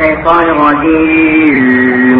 الشيطان الرجيم.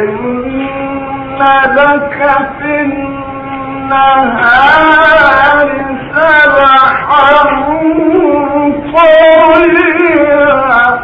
إن لك في النهار سبحا طويلا.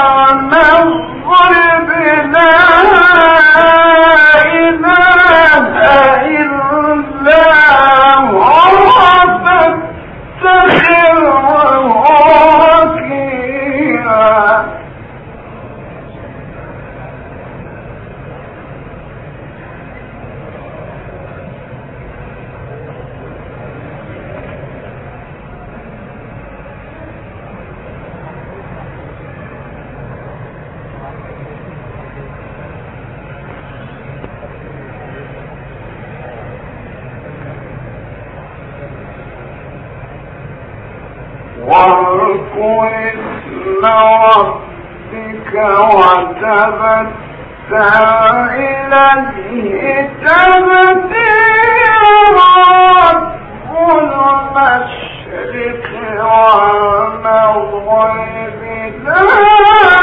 واذكر اسم ربك وتبتل إليه. تبتيرا رب المشرق والمغرب. لا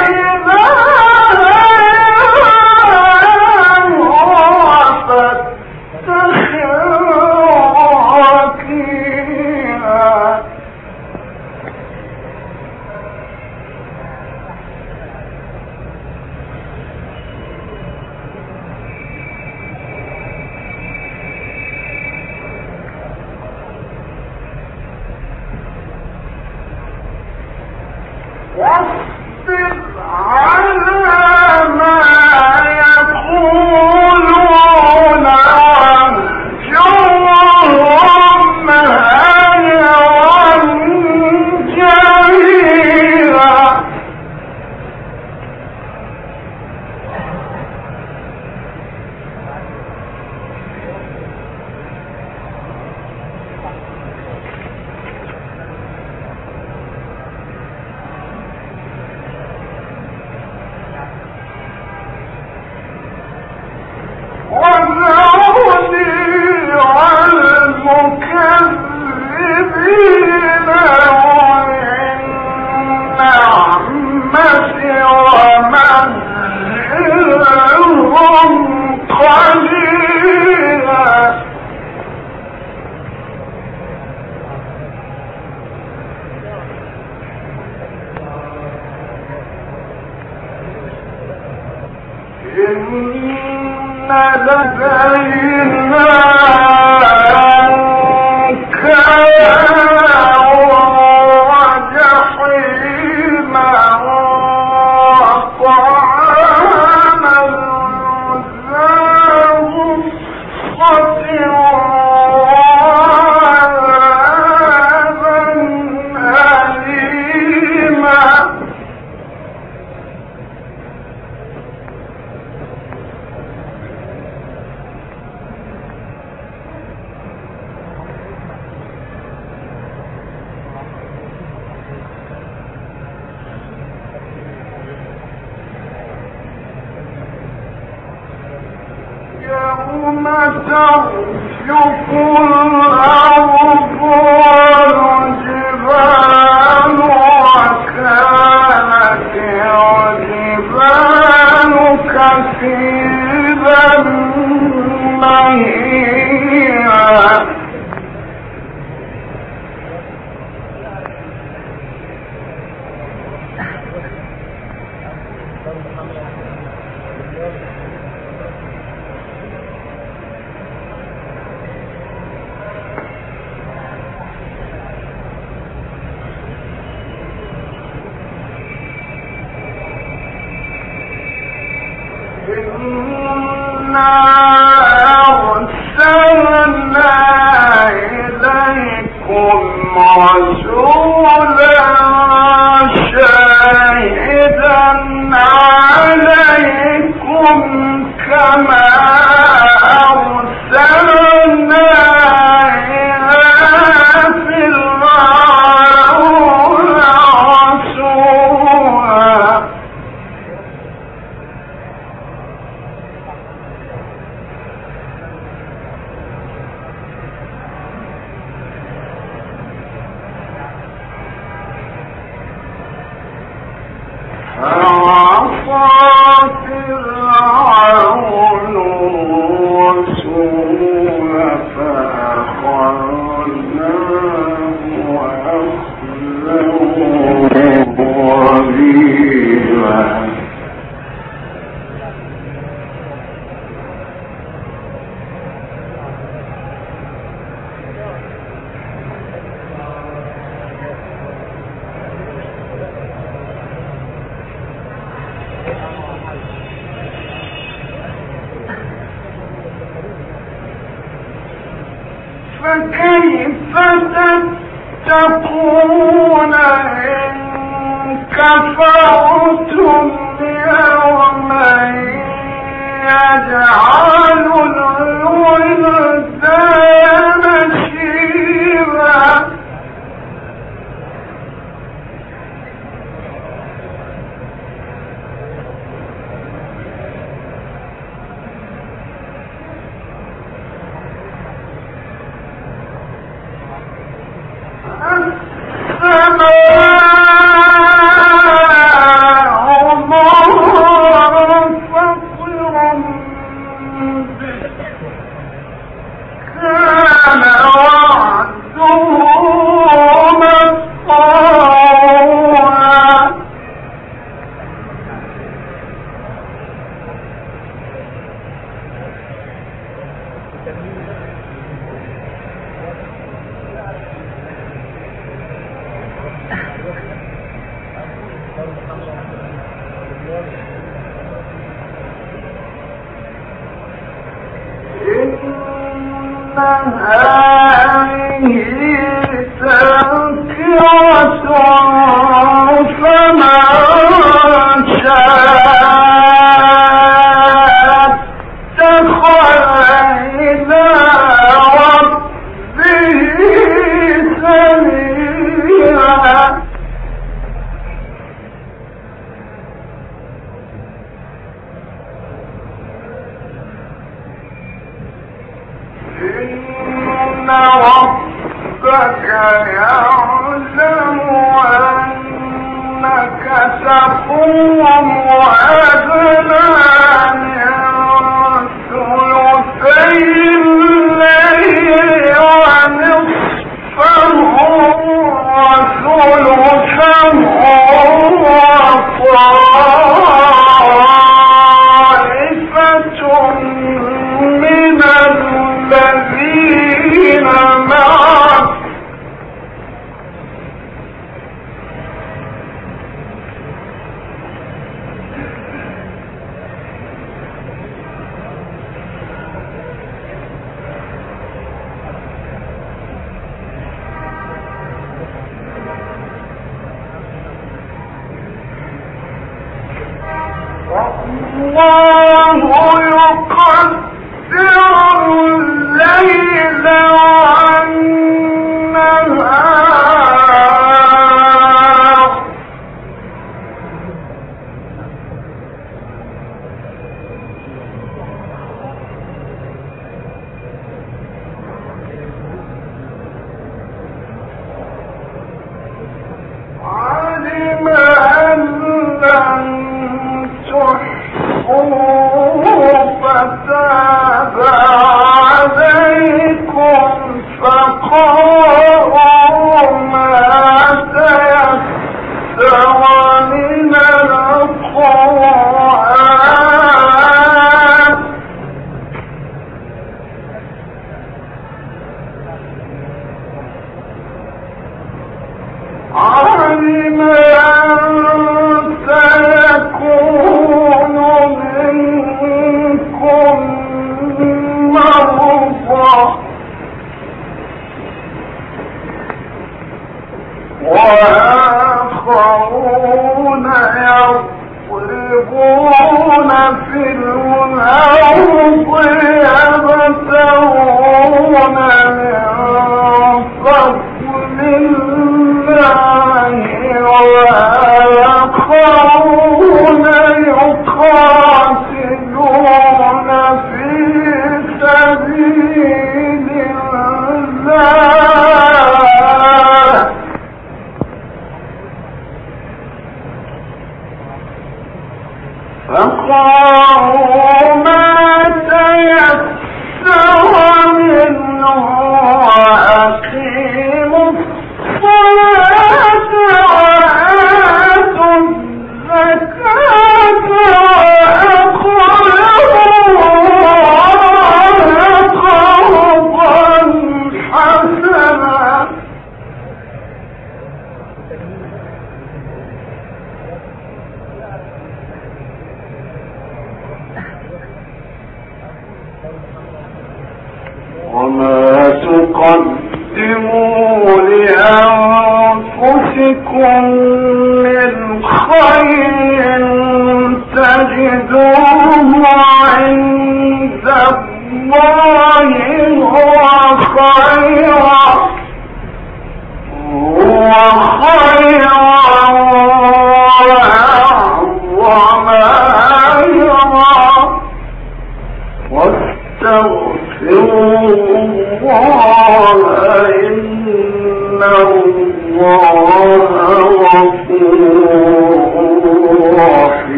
لدينا أنكار Thank you. فتتقون إن كفرتم يوما يجعل الولدان شيبا إنها إذا